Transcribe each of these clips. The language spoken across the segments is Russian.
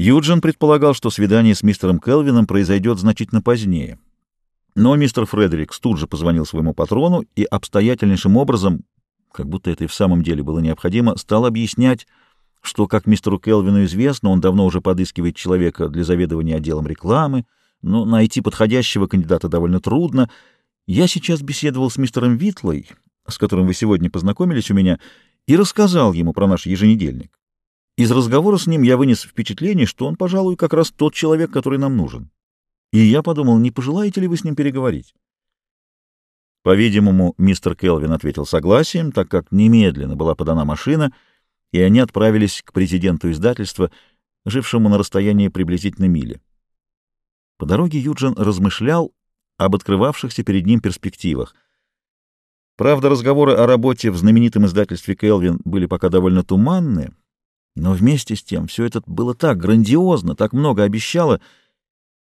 Юджин предполагал, что свидание с мистером Келвином произойдет значительно позднее. Но мистер Фредерикс тут же позвонил своему патрону и обстоятельнейшим образом, как будто это и в самом деле было необходимо, стал объяснять, что, как мистеру Келвину известно, он давно уже подыскивает человека для заведования отделом рекламы, но найти подходящего кандидата довольно трудно. Я сейчас беседовал с мистером Витлой, с которым вы сегодня познакомились у меня, и рассказал ему про наш еженедельник. Из разговора с ним я вынес впечатление, что он, пожалуй, как раз тот человек, который нам нужен. И я подумал, не пожелаете ли вы с ним переговорить? По-видимому, мистер Келвин ответил согласием, так как немедленно была подана машина, и они отправились к президенту издательства, жившему на расстоянии приблизительно мили. По дороге Юджин размышлял об открывавшихся перед ним перспективах. Правда, разговоры о работе в знаменитом издательстве «Келвин» были пока довольно туманны, но вместе с тем все это было так грандиозно, так много обещало.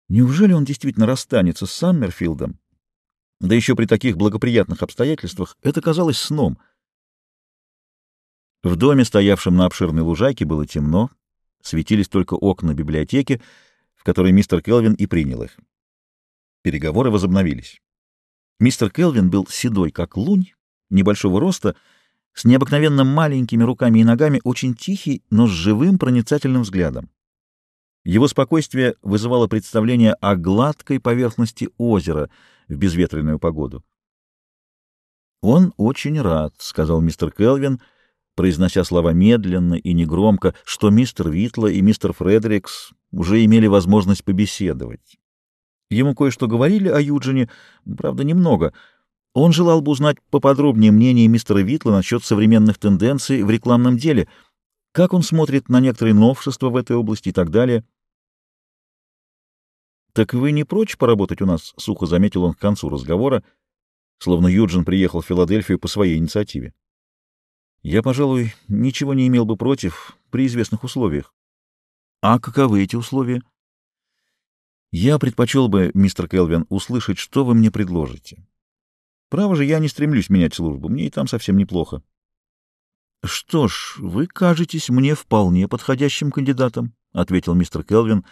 Неужели он действительно расстанется с Саммерфилдом? Да еще при таких благоприятных обстоятельствах это казалось сном. В доме, стоявшем на обширной лужайке, было темно, светились только окна библиотеки, в которой мистер Келвин и принял их. Переговоры возобновились. Мистер Келвин был седой, как лунь, небольшого роста, с необыкновенно маленькими руками и ногами, очень тихий, но с живым проницательным взглядом. Его спокойствие вызывало представление о гладкой поверхности озера в безветренную погоду. «Он очень рад», — сказал мистер Келвин, — произнося слова медленно и негромко, что мистер Витла и мистер Фредерикс уже имели возможность побеседовать. Ему кое-что говорили о Юджине, правда, немного. Он желал бы узнать поподробнее мнение мистера Витла насчет современных тенденций в рекламном деле, как он смотрит на некоторые новшества в этой области и так далее. «Так вы не прочь поработать у нас?» — сухо заметил он к концу разговора, словно Юджин приехал в Филадельфию по своей инициативе. Я, пожалуй, ничего не имел бы против при известных условиях. А каковы эти условия? Я предпочел бы, мистер Келвин, услышать, что вы мне предложите. Право же, я не стремлюсь менять службу, мне и там совсем неплохо. Что ж, вы кажетесь мне вполне подходящим кандидатом, ответил мистер Келвин.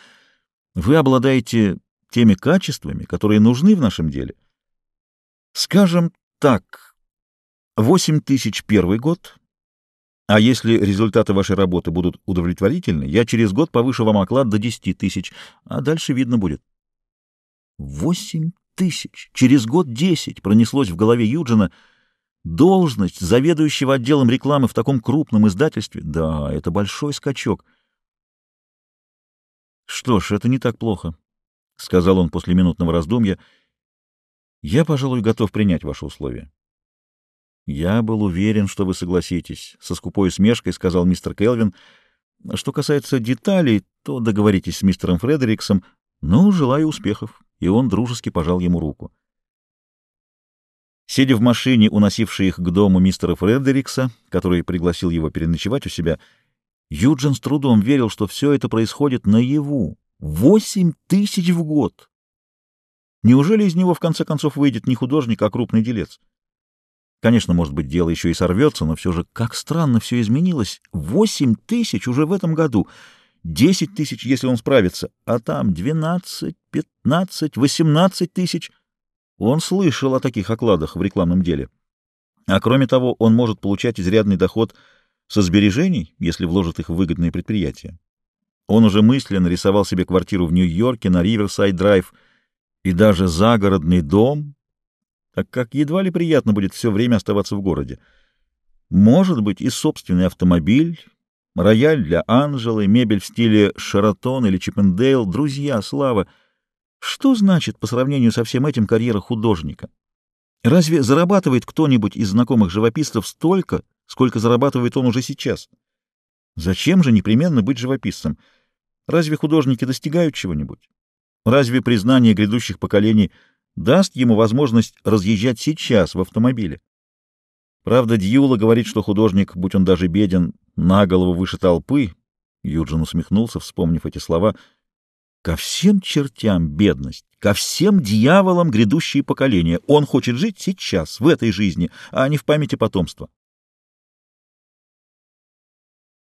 Вы обладаете теми качествами, которые нужны в нашем деле. Скажем так, Восемь тысяч первый год, а если результаты вашей работы будут удовлетворительны, я через год повышу вам оклад до десяти тысяч, а дальше видно будет. Восемь тысяч! Через год десять! Пронеслось в голове Юджина. Должность заведующего отделом рекламы в таком крупном издательстве? Да, это большой скачок. Что ж, это не так плохо, — сказал он после минутного раздумья. Я, пожалуй, готов принять ваши условия. «Я был уверен, что вы согласитесь», — со скупой усмешкой сказал мистер Келвин. «Что касается деталей, то договоритесь с мистером Фредериксом, но желаю успехов». И он дружески пожал ему руку. Сидя в машине, уносившей их к дому мистера Фредерикса, который пригласил его переночевать у себя, Юджин с трудом верил, что все это происходит наяву. Восемь тысяч в год! Неужели из него в конце концов выйдет не художник, а крупный делец? Конечно, может быть, дело еще и сорвется, но все же как странно все изменилось. Восемь тысяч уже в этом году, десять тысяч, если он справится, а там двенадцать, пятнадцать, восемнадцать тысяч. Он слышал о таких окладах в рекламном деле. А кроме того, он может получать изрядный доход со сбережений, если вложит их в выгодные предприятия. Он уже мысленно рисовал себе квартиру в Нью-Йорке на Риверсайд-драйв и даже загородный дом так как едва ли приятно будет все время оставаться в городе. Может быть, и собственный автомобиль, рояль для Анжелы, мебель в стиле Шаратон или Чиппендейл, друзья, слава. Что значит по сравнению со всем этим карьера художника? Разве зарабатывает кто-нибудь из знакомых живописцев столько, сколько зарабатывает он уже сейчас? Зачем же непременно быть живописцем? Разве художники достигают чего-нибудь? Разве признание грядущих поколений – даст ему возможность разъезжать сейчас в автомобиле. Правда, Дьюла говорит, что художник, будь он даже беден, на голову выше толпы. Юджин усмехнулся, вспомнив эти слова. Ко всем чертям бедность, ко всем дьяволам грядущие поколения. Он хочет жить сейчас, в этой жизни, а не в памяти потомства.